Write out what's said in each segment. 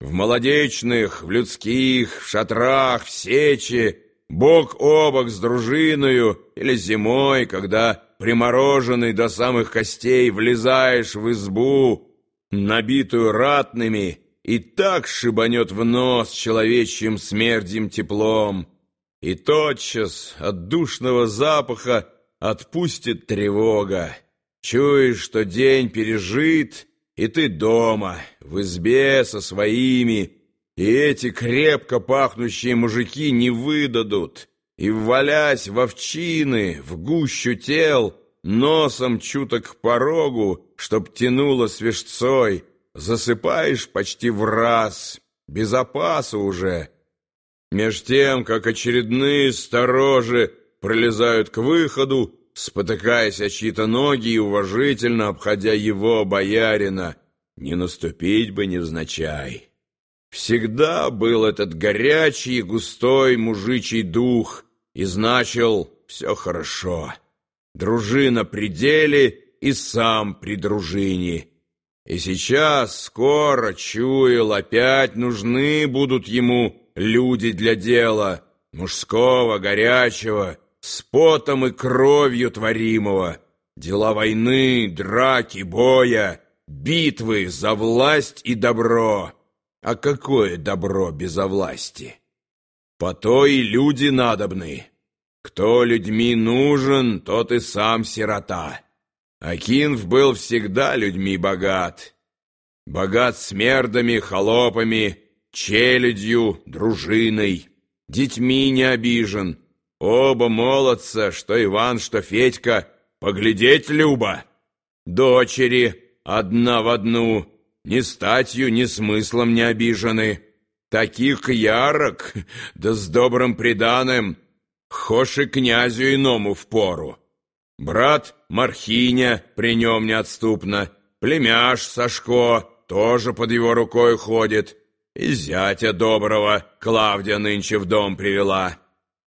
В молодечных, в людских, в шатрах, в сече, бок о бок с дружиною или зимой, когда примороженный до самых костей влезаешь в избу, набитую ратными, и так шибанет в нос человечьим смердим теплом, и тотчас от душного запаха отпустит тревога. Чуешь, что день пережит, и ты дома, в избе со своими, и эти крепко пахнущие мужики не выдадут, и, валясь в овчины, в гущу тел, носом чуток к порогу, чтоб тянуло свежцой, засыпаешь почти в раз, без опаса уже. Меж тем, как очередные сторожи пролезают к выходу, спотыкаясь о чьи-то ноги и уважительно обходя его, боярина, не наступить бы невзначай. Всегда был этот горячий и густой мужичий дух, и значил «все хорошо». Дружина при деле и сам при дружине. И сейчас, скоро, чуял, опять нужны будут ему люди для дела, мужского, горячего, с потом и кровью творимого, дела войны, драки, боя, битвы за власть и добро. А какое добро без власти? По то и люди надобны. Кто людьми нужен, тот и сам сирота. Акинф был всегда людьми богат. Богат смердами, холопами, челядью, дружиной. Детьми не обижен, Оба молодца, что Иван, что Федька, поглядеть Люба. Дочери одна в одну, ни статью, ни смыслом не обижены. Таких ярок, да с добрым приданым, хошь и князю иному впору. Брат Мархиня при нем неотступно, племяш Сашко тоже под его рукой ходит, и зятя доброго Клавдия нынче в дом привела.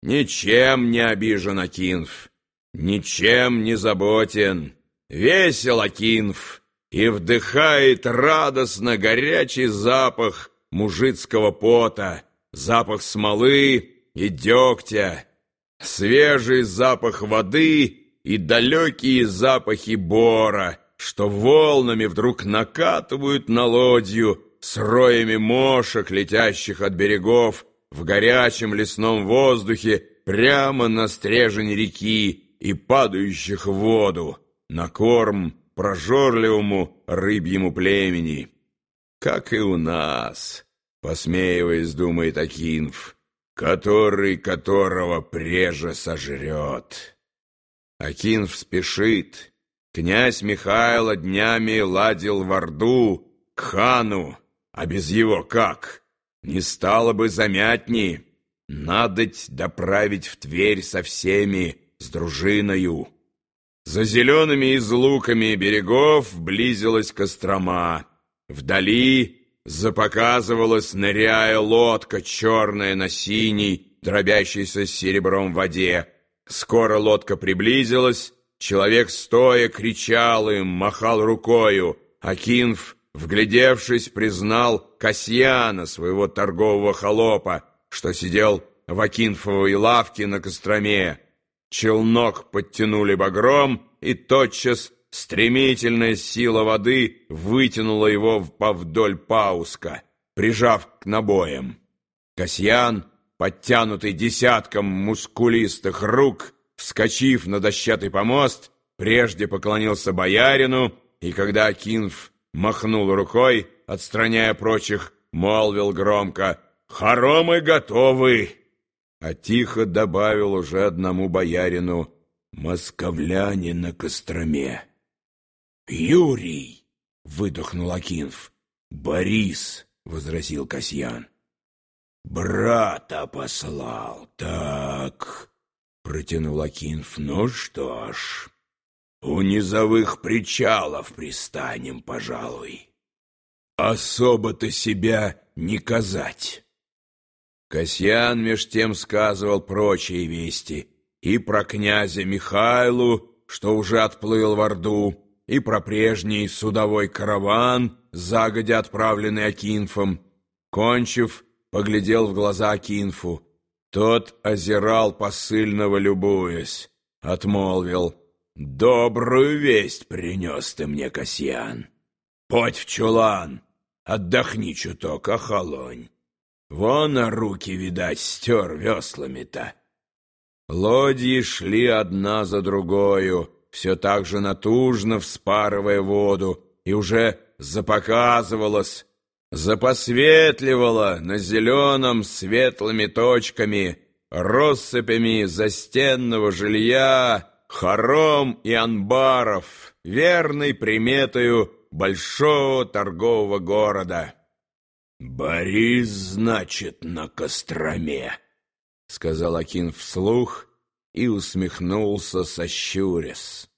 Ничем не обижен Акинф, ничем не заботен. Весел Акинф и вдыхает радостно горячий запах мужицкого пота, запах смолы и дегтя, свежий запах воды и далекие запахи бора, что волнами вдруг накатывают на лодью с роями мошек, летящих от берегов, в горячем лесном воздухе прямо на стрежень реки и падающих в воду, на корм прожорливому рыбьему племени. Как и у нас, посмеиваясь, думает Акинф, который которого преже сожрет. Акинф спешит. Князь Михайло днями ладил в Орду к хану, а без его как? Не стало бы замятни. Надоть доправить в Тверь со всеми, с дружиною. За зелеными излуками берегов близилась Кострома. Вдали запоказывалась, ныряя лодка, черная на синей, дробящейся серебром в воде. Скоро лодка приблизилась, человек стоя кричал им, махал рукою. Акинф Вглядевшись, признал Касьяна, своего торгового холопа, что сидел в Акинфовой лавке на Костроме. Челнок подтянули багром, и тотчас стремительная сила воды вытянула его повдоль Пауска, прижав к набоям. Касьян, подтянутый десятком мускулистых рук, вскочив на дощатый помост, прежде поклонился боярину, и когда Акинф махнул рукой, отстраняя прочих, молвил громко «Хоромы готовы!» А тихо добавил уже одному боярину «Московляне на Костроме». «Юрий!» — выдохнул Акинф. «Борис!» — возразил Касьян. «Брата послал, так...» — протянул Акинф. «Ну что ж...» У низовых причалов пристанем, пожалуй. Особо-то себя не казать. Касьян меж тем сказывал прочие вести и про князя Михайлу, что уже отплыл в Орду, и про прежний судовой караван, загодя отправленный Акинфом, Кончив, поглядел в глаза Кинфу. Тот озирал посыльного, любуясь. Отмолвил. «Добрую весть принес ты мне, Касьян. Подь в чулан, отдохни чуток, охолонь. Вон а руки, видать, стер веслами-то». Лодьи шли одна за другою, все так же натужно вспарывая воду, и уже запоказывалась, запосветливала на зеленом светлыми точками, россыпями застенного жилья, хором и анбаров, верной приметою большого торгового города. «Борис, значит, на Костроме», — сказал Акин вслух и усмехнулся, сощурясь.